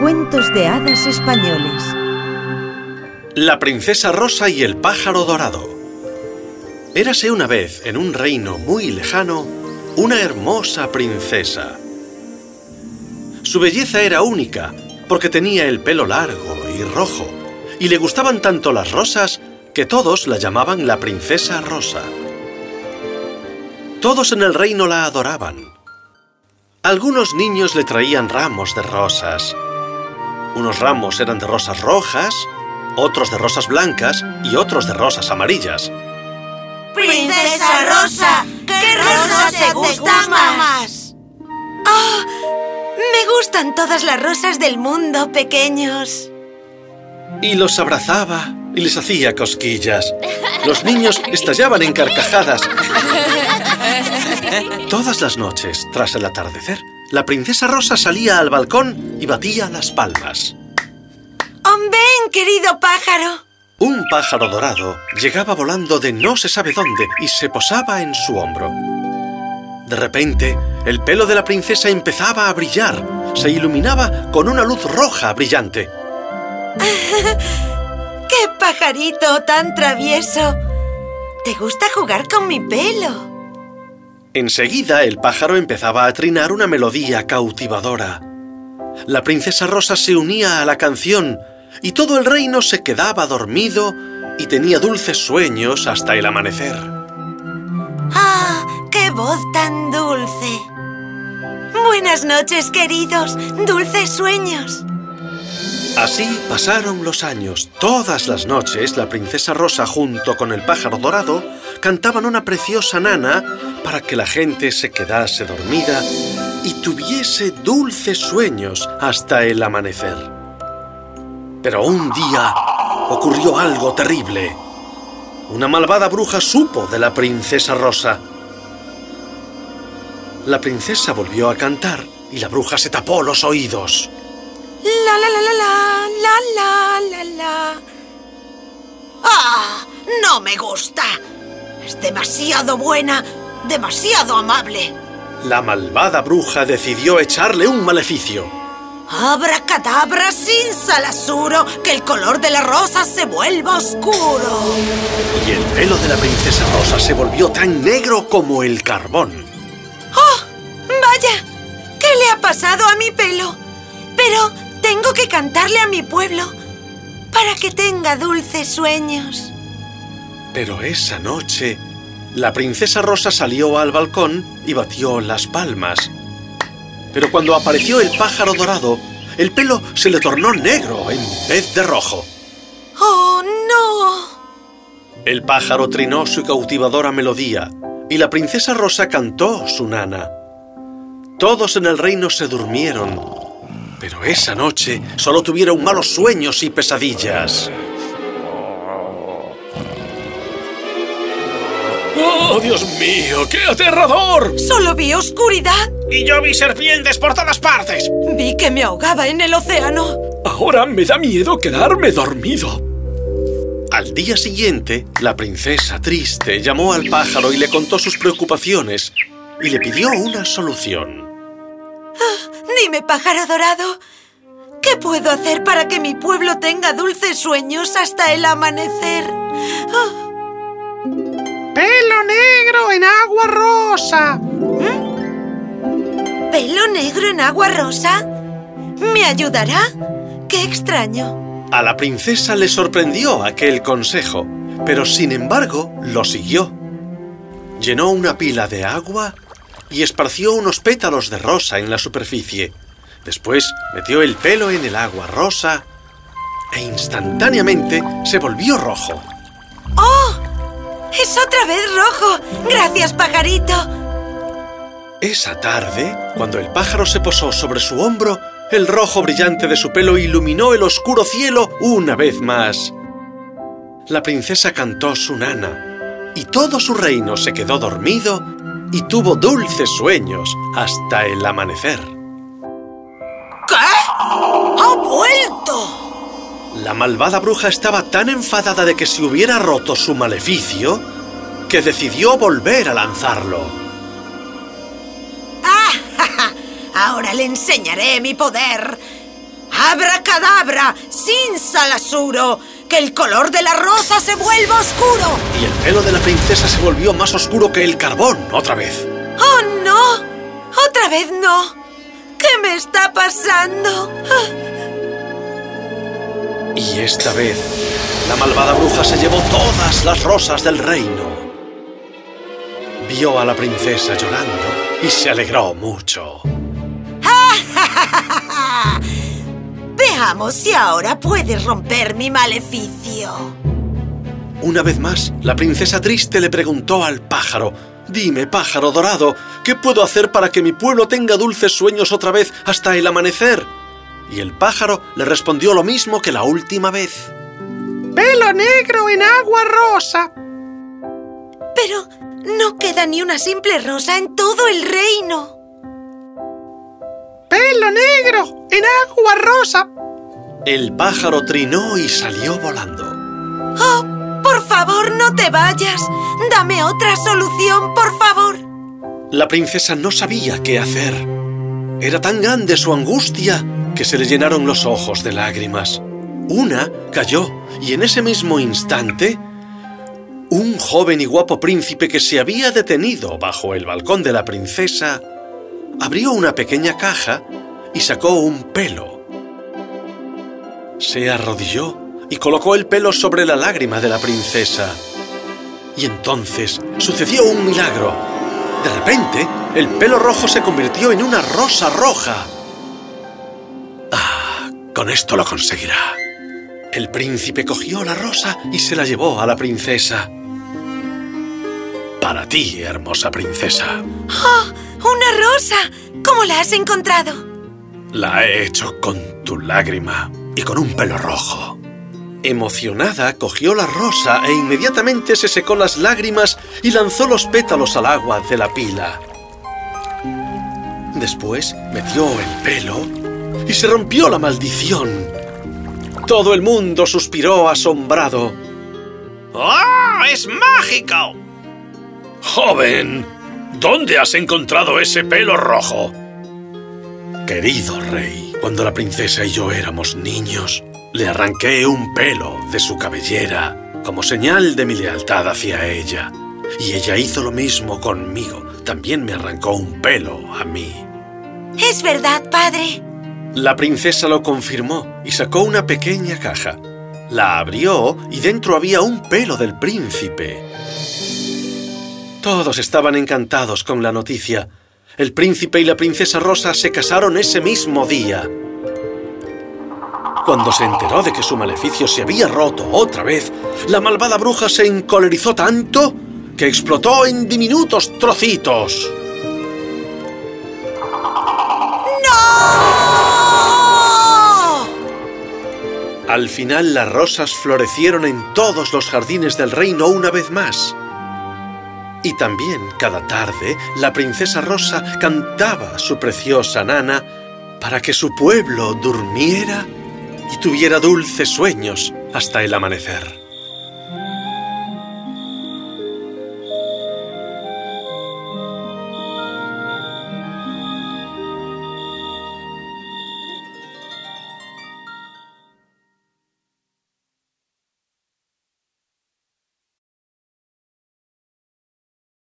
Cuentos de hadas españoles. La princesa Rosa y el pájaro dorado. Érase una vez, en un reino muy lejano, una hermosa princesa. Su belleza era única, porque tenía el pelo largo y rojo, y le gustaban tanto las rosas que todos la llamaban la princesa Rosa. Todos en el reino la adoraban. Algunos niños le traían ramos de rosas. Unos ramos eran de rosas rojas, otros de rosas blancas y otros de rosas amarillas. ¡Princesa Rosa! ¿Qué rosa te gusta más? ¡Oh! Me gustan todas las rosas del mundo, pequeños. Y los abrazaba y les hacía cosquillas. Los niños estallaban en carcajadas. Todas las noches, tras el atardecer, la princesa Rosa salía al balcón y batía las palmas. ¡Oh, ven, querido pájaro! Un pájaro dorado llegaba volando de no se sabe dónde y se posaba en su hombro. De repente, el pelo de la princesa empezaba a brillar. Se iluminaba con una luz roja brillante. ¡Qué pajarito tan travieso! ¿Te gusta jugar con mi pelo? Enseguida el pájaro empezaba a trinar una melodía cautivadora. La princesa Rosa se unía a la canción y todo el reino se quedaba dormido y tenía dulces sueños hasta el amanecer. ¡Ah! ¡Qué voz tan dulce! Buenas noches, queridos. Dulces sueños. Así pasaron los años. Todas las noches la princesa Rosa junto con el pájaro dorado cantaban una preciosa nana para que la gente se quedase dormida y tuviese dulces sueños hasta el amanecer. Pero un día ocurrió algo terrible. Una malvada bruja supo de la princesa Rosa. La princesa volvió a cantar y la bruja se tapó los oídos. La la la la la, la la la la. ¡Ah! ¡No me gusta! Es demasiado buena demasiado amable. La malvada bruja decidió echarle un maleficio. Abracadabra sin salasuro, que el color de la rosa se vuelva oscuro. Y el pelo de la princesa Rosa se volvió tan negro como el carbón. ¡Oh! ¡Vaya! ¿Qué le ha pasado a mi pelo? Pero tengo que cantarle a mi pueblo para que tenga dulces sueños. Pero esa noche, la princesa Rosa salió al balcón y batió las palmas. Pero cuando apareció el pájaro dorado, el pelo se le tornó negro en vez de rojo. ¡Oh, no! El pájaro trinó su cautivadora melodía y la princesa Rosa cantó su nana. Todos en el reino se durmieron, pero esa noche solo tuvieron malos sueños y pesadillas. ¡Oh, Dios mío! ¡Qué aterrador! Solo vi oscuridad. Y yo vi serpientes por todas partes. Vi que me ahogaba en el océano. Ahora me da miedo quedarme dormido. Al día siguiente, la princesa, triste, llamó al pájaro y le contó sus preocupaciones y le pidió una solución. Ah, dime, pájaro dorado, ¿qué puedo hacer para que mi pueblo tenga dulces sueños hasta el amanecer? Ah. En agua rosa. ¿Mm? ¿Pelo negro en agua rosa? ¿Me ayudará? ¡Qué extraño! A la princesa le sorprendió aquel consejo, pero sin embargo lo siguió. Llenó una pila de agua y esparció unos pétalos de rosa en la superficie. Después metió el pelo en el agua rosa e instantáneamente se volvió rojo. ¡Oh! ¡Es otra vez rojo! ¡Gracias, pajarito! Esa tarde, cuando el pájaro se posó sobre su hombro, el rojo brillante de su pelo iluminó el oscuro cielo una vez más. La princesa cantó su nana, y todo su reino se quedó dormido y tuvo dulces sueños hasta el amanecer. ¿Qué? ¡Ha vuelto! La malvada bruja estaba tan enfadada de que se hubiera roto su maleficio que decidió volver a lanzarlo. ¡Ah! Ahora le enseñaré mi poder. Abra sin salasuro, que el color de la rosa se vuelva oscuro. Y el pelo de la princesa se volvió más oscuro que el carbón, otra vez. ¡Oh, no! ¡Otra vez no! ¿Qué me está pasando? Y esta vez, la malvada bruja se llevó todas las rosas del reino. Vio a la princesa llorando y se alegró mucho. Veamos si ahora puedes romper mi maleficio. Una vez más, la princesa triste le preguntó al pájaro, Dime, pájaro dorado, ¿qué puedo hacer para que mi pueblo tenga dulces sueños otra vez hasta el amanecer? Y el pájaro le respondió lo mismo que la última vez. Pelo negro en agua rosa. Pero no queda ni una simple rosa en todo el reino. Pelo negro en agua rosa. El pájaro trinó y salió volando. ¡Oh! Por favor, no te vayas. Dame otra solución, por favor. La princesa no sabía qué hacer. Era tan grande su angustia que se le llenaron los ojos de lágrimas. Una cayó y en ese mismo instante, un joven y guapo príncipe que se había detenido bajo el balcón de la princesa abrió una pequeña caja y sacó un pelo se arrodilló y colocó el pelo sobre la lágrima de la princesa. Y entonces sucedió un milagro. De repente, el pelo rojo se convirtió en una rosa roja. Con esto lo conseguirá. El príncipe cogió la rosa y se la llevó a la princesa. Para ti, hermosa princesa. ¡Oh! ¡Una rosa! ¿Cómo la has encontrado? La he hecho con tu lágrima y con un pelo rojo. Emocionada, cogió la rosa e inmediatamente se secó las lágrimas y lanzó los pétalos al agua de la pila. Después metió el pelo y se rompió la maldición. Todo el mundo suspiró asombrado. ¡Oh! ¡Es mágico! Joven, ¿dónde has encontrado ese pelo rojo? Querido rey, cuando la princesa y yo éramos niños, le arranqué un pelo de su cabellera como señal de mi lealtad hacia ella. Y ella hizo lo mismo conmigo. También me arrancó un pelo a mí. Es verdad, padre. La princesa lo confirmó y sacó una pequeña caja. La abrió y dentro había un pelo del príncipe. Todos estaban encantados con la noticia el príncipe y la princesa Rosa se casaron ese mismo día. Cuando se enteró de que su maleficio se había roto otra vez, la malvada bruja se encolerizó tanto que explotó en diminutos trocitos. ¡No! Al final las rosas florecieron en todos los jardines del reino una vez más. Y también cada tarde la princesa Rosa cantaba su preciosa nana para que su pueblo durmiera y tuviera dulces sueños hasta el amanecer.